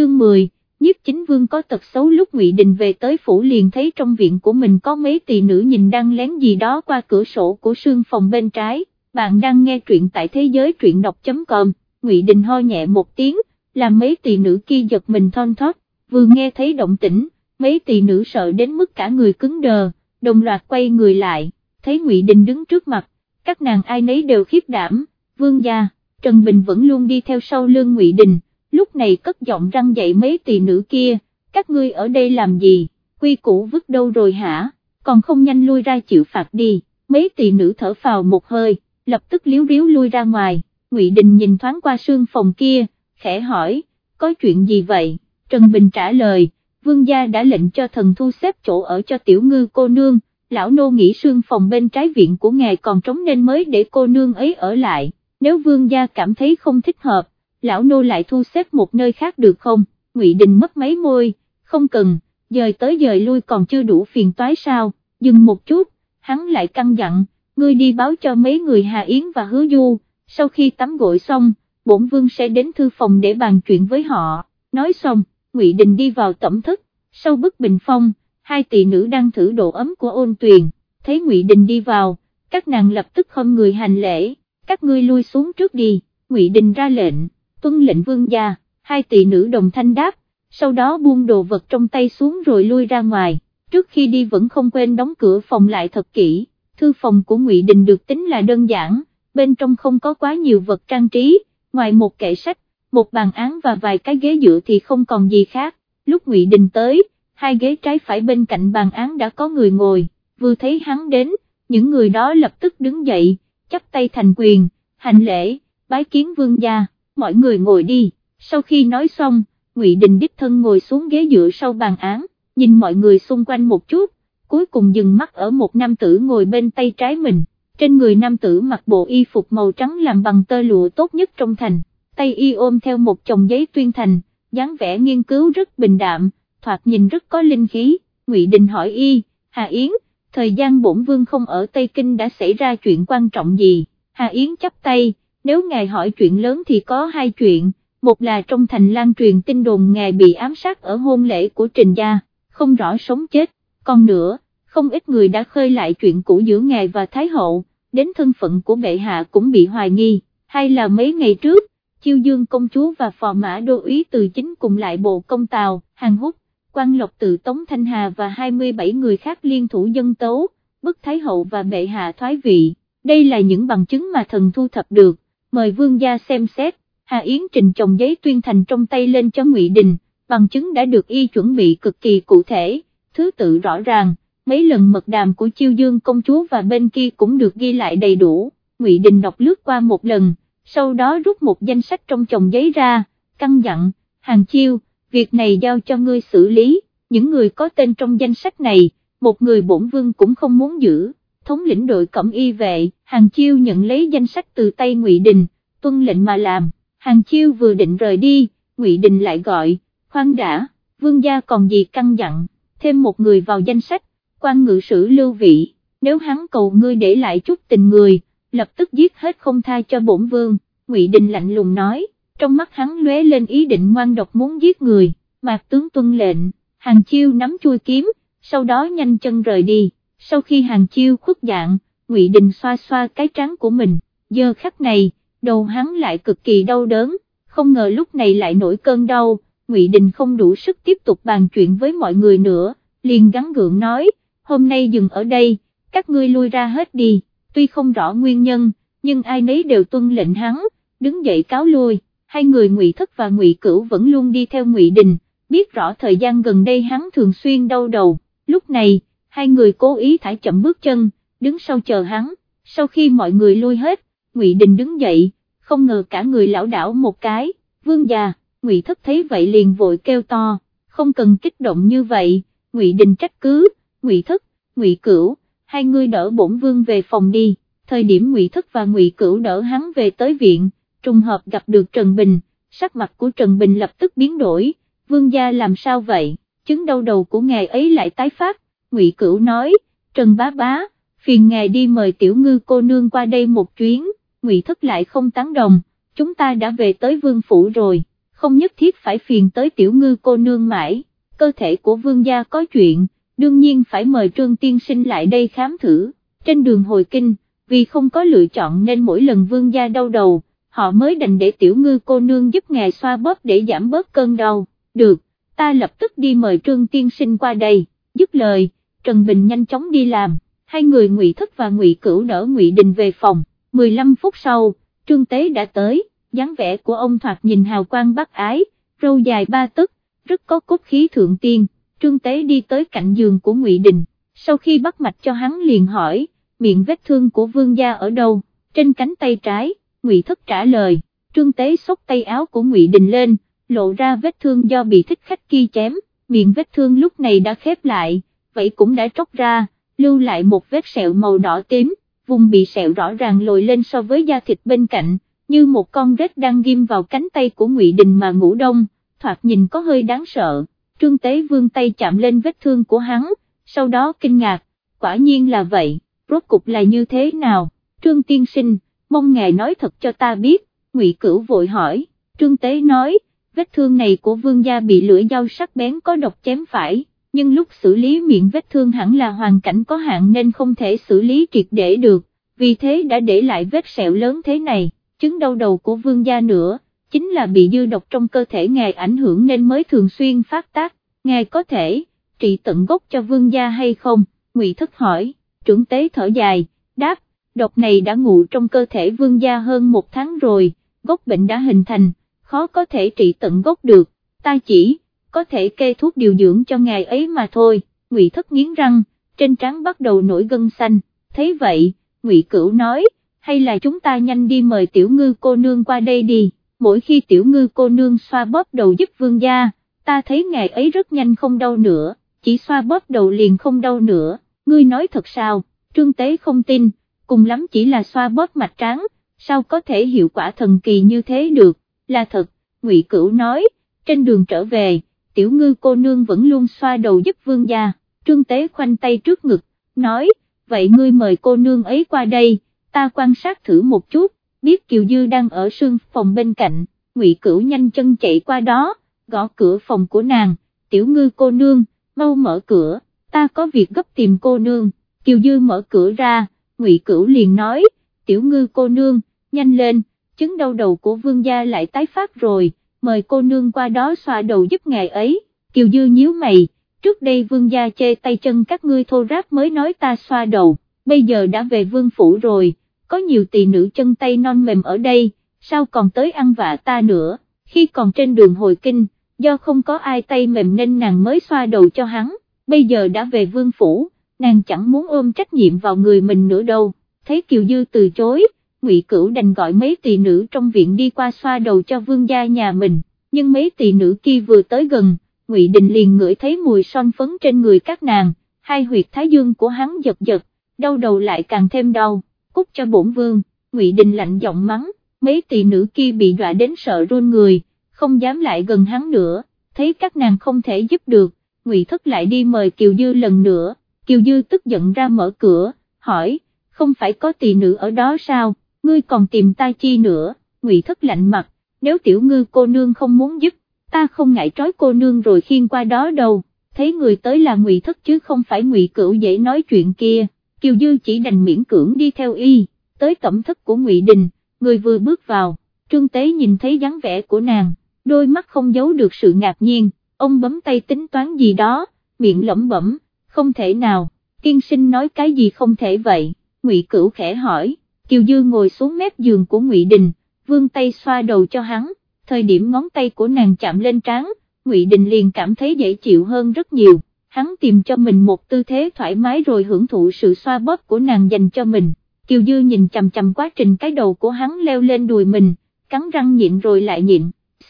chương 10, nhiếp chính vương có tật xấu lúc ngụy Đình về tới phủ liền thấy trong viện của mình có mấy tỳ nữ nhìn đang lén gì đó qua cửa sổ của sương phòng bên trái, bạn đang nghe truyện tại thế giới truyện đọc.com, ngụy Đình ho nhẹ một tiếng, làm mấy tỳ nữ kia giật mình thon thót, vừa nghe thấy động tĩnh, mấy tỳ nữ sợ đến mức cả người cứng đờ, đồng loạt quay người lại, thấy ngụy Đình đứng trước mặt, các nàng ai nấy đều khiếp đảm, vương gia, Trần Bình vẫn luôn đi theo sau lương ngụy Đình lúc này cất giọng răng dậy mấy tỳ nữ kia, các ngươi ở đây làm gì, quy củ vứt đâu rồi hả, còn không nhanh lui ra chịu phạt đi, mấy tỳ nữ thở phào một hơi, lập tức liếu riếu lui ra ngoài, Ngụy Đình nhìn thoáng qua sương phòng kia, khẽ hỏi, có chuyện gì vậy, Trần Bình trả lời, vương gia đã lệnh cho thần thu xếp chỗ ở cho tiểu ngư cô nương, lão nô nghĩ sương phòng bên trái viện của ngài còn trống nên mới để cô nương ấy ở lại, nếu vương gia cảm thấy không thích hợp, lão nô lại thu xếp một nơi khác được không, Ngụy Đình mất mấy môi, không cần, dời tới dời lui còn chưa đủ phiền toái sao, dừng một chút, hắn lại căng dặn, ngươi đi báo cho mấy người Hà Yến và Hứa Du, sau khi tắm gội xong, bổn vương sẽ đến thư phòng để bàn chuyện với họ, nói xong, Ngụy Đình đi vào tẩm thức, sau bức bình phong, hai tỷ nữ đang thử độ ấm của ôn tuyền, thấy Ngụy Đình đi vào, các nàng lập tức không người hành lễ, các ngươi lui xuống trước đi, Ngụy Đình ra lệnh tuân lệnh vương gia, hai tỷ nữ đồng thanh đáp, sau đó buông đồ vật trong tay xuống rồi lui ra ngoài, trước khi đi vẫn không quên đóng cửa phòng lại thật kỹ, thư phòng của Ngụy Đình được tính là đơn giản, bên trong không có quá nhiều vật trang trí, ngoài một kệ sách, một bàn án và vài cái ghế dựa thì không còn gì khác, lúc Ngụy Đình tới, hai ghế trái phải bên cạnh bàn án đã có người ngồi, vừa thấy hắn đến, những người đó lập tức đứng dậy, chắp tay thành quyền, hành lễ, bái kiến vương gia mọi người ngồi đi, sau khi nói xong, Ngụy Đình đích thân ngồi xuống ghế dựa sau bàn án, nhìn mọi người xung quanh một chút, cuối cùng dừng mắt ở một nam tử ngồi bên tay trái mình, trên người nam tử mặc bộ y phục màu trắng làm bằng tơ lụa tốt nhất trong thành, tay y ôm theo một chồng giấy tuyên thành, dáng vẻ nghiên cứu rất bình đạm, thoạt nhìn rất có linh khí, Ngụy Đình hỏi y, Hà Yến, thời gian bổn vương không ở Tây Kinh đã xảy ra chuyện quan trọng gì, Hà Yến chắp tay, nếu ngài hỏi chuyện lớn thì có hai chuyện, một là trong thành lan truyền tin đồn ngài bị ám sát ở hôn lễ của Trình Gia, không rõ sống chết, còn nữa, không ít người đã khơi lại chuyện cũ giữa ngài và Thái Hậu, đến thân phận của bệ hạ cũng bị hoài nghi, hay là mấy ngày trước, Chiêu Dương công chúa và phò mã đô úy từ chính cùng lại bộ công tàu, hàng hút, quan lộc tự Tống Thanh Hà và 27 người khác liên thủ dân tấu, bức Thái Hậu và bệ hạ thoái vị, đây là những bằng chứng mà thần thu thập được mời vương gia xem xét, Hà Yến trình chồng giấy tuyên thành trong tay lên cho Ngụy Đình, bằng chứng đã được y chuẩn bị cực kỳ cụ thể, thứ tự rõ ràng, mấy lần mật đàm của chiêu dương công chúa và bên kia cũng được ghi lại đầy đủ, Ngụy Đình đọc lướt qua một lần, sau đó rút một danh sách trong chồng giấy ra, căng dặn, hàng chiêu, việc này giao cho ngươi xử lý, những người có tên trong danh sách này, một người bổn vương cũng không muốn giữ thống lĩnh đội cẩm y vệ, Hàng Chiêu nhận lấy danh sách từ tay Ngụy Đình, tuân lệnh mà làm, Hàng Chiêu vừa định rời đi, Ngụy Đình lại gọi, khoan đã, vương gia còn gì căng dặn, thêm một người vào danh sách, quan ngự sử lưu vị, nếu hắn cầu ngươi để lại chút tình người, lập tức giết hết không tha cho bổn vương, Ngụy Đình lạnh lùng nói, trong mắt hắn lóe lên ý định ngoan độc muốn giết người, mạc tướng tuân lệnh, Hàng Chiêu nắm chui kiếm, sau đó nhanh chân rời đi sau khi hàng chiêu khuất dạng, Ngụy Đình xoa xoa cái trắng của mình, giờ khắc này, đầu hắn lại cực kỳ đau đớn, không ngờ lúc này lại nổi cơn đau, Ngụy Đình không đủ sức tiếp tục bàn chuyện với mọi người nữa, liền gắn gượng nói, hôm nay dừng ở đây, các ngươi lui ra hết đi, tuy không rõ nguyên nhân, nhưng ai nấy đều tuân lệnh hắn, đứng dậy cáo lui, hai người Ngụy Thất và Ngụy Cửu vẫn luôn đi theo Ngụy Đình, biết rõ thời gian gần đây hắn thường xuyên đau đầu, lúc này, hai người cố ý thải chậm bước chân, đứng sau chờ hắn, sau khi mọi người lui hết, Ngụy Đình đứng dậy, không ngờ cả người lão đảo một cái, vương già, Ngụy Thất thấy vậy liền vội kêu to, không cần kích động như vậy, Ngụy Đình trách cứ, Ngụy Thất, Ngụy Cửu, hai người đỡ bổn vương về phòng đi, thời điểm Ngụy Thất và Ngụy Cửu đỡ hắn về tới viện, trùng hợp gặp được Trần Bình, sắc mặt của Trần Bình lập tức biến đổi, vương gia làm sao vậy, chứng đau đầu của ngài ấy lại tái phát, Ngụy Cửu nói, Trần Bá Bá, phiền ngài đi mời tiểu ngư cô nương qua đây một chuyến, Ngụy Thất lại không tán đồng, chúng ta đã về tới vương phủ rồi, không nhất thiết phải phiền tới tiểu ngư cô nương mãi, cơ thể của vương gia có chuyện, đương nhiên phải mời trương tiên sinh lại đây khám thử, trên đường hồi kinh, vì không có lựa chọn nên mỗi lần vương gia đau đầu, họ mới đành để tiểu ngư cô nương giúp ngài xoa bóp để giảm bớt cơn đau, được, ta lập tức đi mời trương tiên sinh qua đây, dứt lời, Trần Bình nhanh chóng đi làm, hai người ngụy Thất và ngụy Cửu đỡ ngụy Đình về phòng, 15 phút sau, Trương Tế đã tới, dáng vẻ của ông thoạt nhìn hào quang bác ái, râu dài ba tấc, rất có cốt khí thượng tiên, Trương Tế đi tới cạnh giường của ngụy Đình, sau khi bắt mạch cho hắn liền hỏi, miệng vết thương của vương gia ở đâu, trên cánh tay trái, ngụy Thất trả lời, Trương Tế xốc tay áo của ngụy Đình lên, lộ ra vết thương do bị thích khách kia chém, miệng vết thương lúc này đã khép lại, vậy cũng đã tróc ra, lưu lại một vết sẹo màu đỏ tím, vùng bị sẹo rõ ràng lồi lên so với da thịt bên cạnh, như một con rết đang ghim vào cánh tay của Ngụy Đình mà ngủ đông, thoạt nhìn có hơi đáng sợ, Trương Tế vương tay chạm lên vết thương của hắn, sau đó kinh ngạc, quả nhiên là vậy, rốt cục là như thế nào, Trương Tiên Sinh, mong ngài nói thật cho ta biết, Ngụy Cửu vội hỏi, Trương Tế nói, vết thương này của vương gia bị lưỡi dao sắc bén có độc chém phải, nhưng lúc xử lý miệng vết thương hẳn là hoàn cảnh có hạn nên không thể xử lý triệt để được, vì thế đã để lại vết sẹo lớn thế này, chứng đau đầu của vương gia nữa, chính là bị dư độc trong cơ thể ngài ảnh hưởng nên mới thường xuyên phát tác, ngài có thể trị tận gốc cho vương gia hay không, ngụy Thất hỏi, trưởng tế thở dài, đáp, độc này đã ngụ trong cơ thể vương gia hơn một tháng rồi, gốc bệnh đã hình thành, khó có thể trị tận gốc được, ta chỉ, có thể kê thuốc điều dưỡng cho ngài ấy mà thôi, ngụy Thất nghiến răng, trên trán bắt đầu nổi gân xanh, thấy vậy, ngụy Cửu nói, hay là chúng ta nhanh đi mời tiểu ngư cô nương qua đây đi, mỗi khi tiểu ngư cô nương xoa bóp đầu giúp vương gia, ta thấy ngài ấy rất nhanh không đau nữa, chỉ xoa bóp đầu liền không đau nữa, ngươi nói thật sao, trương tế không tin, cùng lắm chỉ là xoa bóp mạch trắng, sao có thể hiệu quả thần kỳ như thế được, là thật, ngụy Cửu nói, trên đường trở về, tiểu ngư cô nương vẫn luôn xoa đầu giúp vương gia, trương tế khoanh tay trước ngực, nói, vậy ngươi mời cô nương ấy qua đây, ta quan sát thử một chút, biết Kiều Dư đang ở sương phòng bên cạnh, ngụy Cửu nhanh chân chạy qua đó, gõ cửa phòng của nàng, tiểu ngư cô nương, mau mở cửa, ta có việc gấp tìm cô nương, Kiều Dư mở cửa ra, ngụy Cửu liền nói, tiểu ngư cô nương, nhanh lên, chứng đau đầu của vương gia lại tái phát rồi, mời cô nương qua đó xoa đầu giúp ngài ấy, Kiều Dư nhíu mày, trước đây vương gia chê tay chân các ngươi thô ráp mới nói ta xoa đầu, bây giờ đã về vương phủ rồi, có nhiều tỳ nữ chân tay non mềm ở đây, sao còn tới ăn vạ ta nữa, khi còn trên đường hồi kinh, do không có ai tay mềm nên nàng mới xoa đầu cho hắn, bây giờ đã về vương phủ, nàng chẳng muốn ôm trách nhiệm vào người mình nữa đâu, thấy Kiều Dư từ chối, Ngụy Cửu đành gọi mấy tỳ nữ trong viện đi qua xoa đầu cho vương gia nhà mình, nhưng mấy tỳ nữ kia vừa tới gần, Ngụy Đình liền ngửi thấy mùi son phấn trên người các nàng, hai huyệt thái dương của hắn giật giật, đau đầu lại càng thêm đau, cút cho bổn vương, Ngụy Đình lạnh giọng mắng, mấy tỳ nữ kia bị dọa đến sợ run người, không dám lại gần hắn nữa, thấy các nàng không thể giúp được, Ngụy Thất lại đi mời Kiều Dư lần nữa, Kiều Dư tức giận ra mở cửa, hỏi, không phải có tỳ nữ ở đó sao? Ngươi còn tìm ta chi nữa, ngụy thất lạnh mặt, nếu tiểu ngư cô nương không muốn giúp, ta không ngại trói cô nương rồi khiên qua đó đâu, thấy người tới là ngụy thất chứ không phải ngụy cửu dễ nói chuyện kia, kiều dư chỉ đành miễn cưỡng đi theo y, tới tẩm thất của ngụy đình, người vừa bước vào, trương tế nhìn thấy dáng vẻ của nàng, đôi mắt không giấu được sự ngạc nhiên, ông bấm tay tính toán gì đó, miệng lẩm bẩm, không thể nào, tiên sinh nói cái gì không thể vậy, ngụy cửu khẽ hỏi Kiều Dư ngồi xuống mép giường của Ngụy Đình, vương tay xoa đầu cho hắn, thời điểm ngón tay của nàng chạm lên trán, Ngụy Đình liền cảm thấy dễ chịu hơn rất nhiều, hắn tìm cho mình một tư thế thoải mái rồi hưởng thụ sự xoa bóp của nàng dành cho mình, Kiều Dư nhìn chầm chầm quá trình cái đầu của hắn leo lên đùi mình, cắn răng nhịn rồi lại nhịn,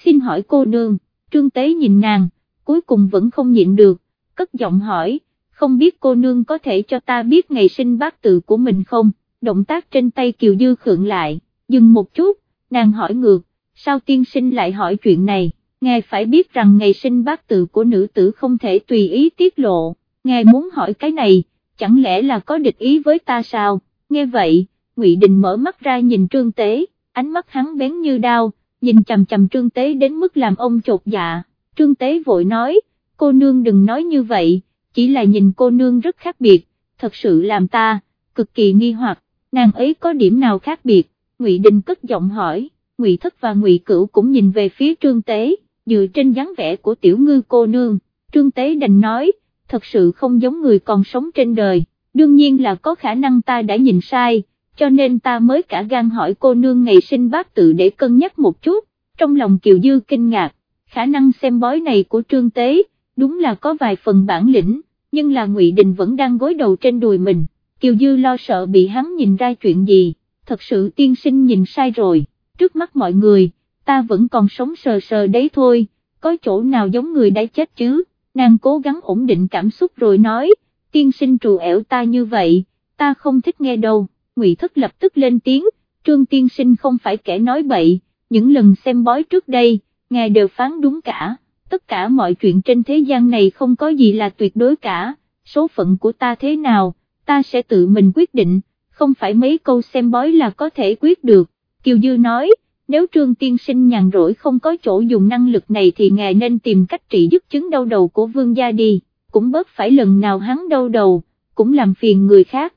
xin hỏi cô nương, trương tế nhìn nàng, cuối cùng vẫn không nhịn được, cất giọng hỏi, không biết cô nương có thể cho ta biết ngày sinh bát tự của mình không? Động tác trên tay Kiều Dư khượng lại, dừng một chút, nàng hỏi ngược, sao tiên sinh lại hỏi chuyện này, ngài phải biết rằng ngày sinh bát tự của nữ tử không thể tùy ý tiết lộ, ngài muốn hỏi cái này, chẳng lẽ là có địch ý với ta sao, nghe vậy, Ngụy Đình mở mắt ra nhìn Trương Tế, ánh mắt hắn bén như đao, nhìn chầm chầm trương tế đến mức làm ông chột dạ, trương tế vội nói, cô nương đừng nói như vậy, chỉ là nhìn cô nương rất khác biệt, thật sự làm ta, cực kỳ nghi hoặc, nàng ấy có điểm nào khác biệt, Ngụy Đình cất giọng hỏi, Ngụy Thất và Ngụy Cửu cũng nhìn về phía trương tế, dựa trên dáng vẻ của tiểu ngư cô nương, trương tế đành nói, thật sự không giống người còn sống trên đời, đương nhiên là có khả năng ta đã nhìn sai, cho nên ta mới cả gan hỏi cô nương ngày sinh bát tự để cân nhắc một chút, trong lòng Kiều Dư kinh ngạc, khả năng xem bói này của Trương Tế, đúng là có vài phần bản lĩnh, nhưng là Ngụy Đình vẫn đang gối đầu trên đùi mình, Kiều Dư lo sợ bị hắn nhìn ra chuyện gì, thật sự tiên sinh nhìn sai rồi, trước mắt mọi người, ta vẫn còn sống sờ sờ đấy thôi, có chỗ nào giống người đã chết chứ, nàng cố gắng ổn định cảm xúc rồi nói, tiên sinh trù ẻo ta như vậy, ta không thích nghe đâu. Ngụy Thất lập tức lên tiếng, Trương Tiên Sinh không phải kẻ nói bậy, những lần xem bói trước đây, ngài đều phán đúng cả, tất cả mọi chuyện trên thế gian này không có gì là tuyệt đối cả, số phận của ta thế nào, ta sẽ tự mình quyết định, không phải mấy câu xem bói là có thể quyết được, Kiều Dư nói, nếu Trương Tiên Sinh nhàn rỗi không có chỗ dùng năng lực này thì ngài nên tìm cách trị dứt chứng đau đầu của vương gia đi, cũng bớt phải lần nào hắn đau đầu, cũng làm phiền người khác.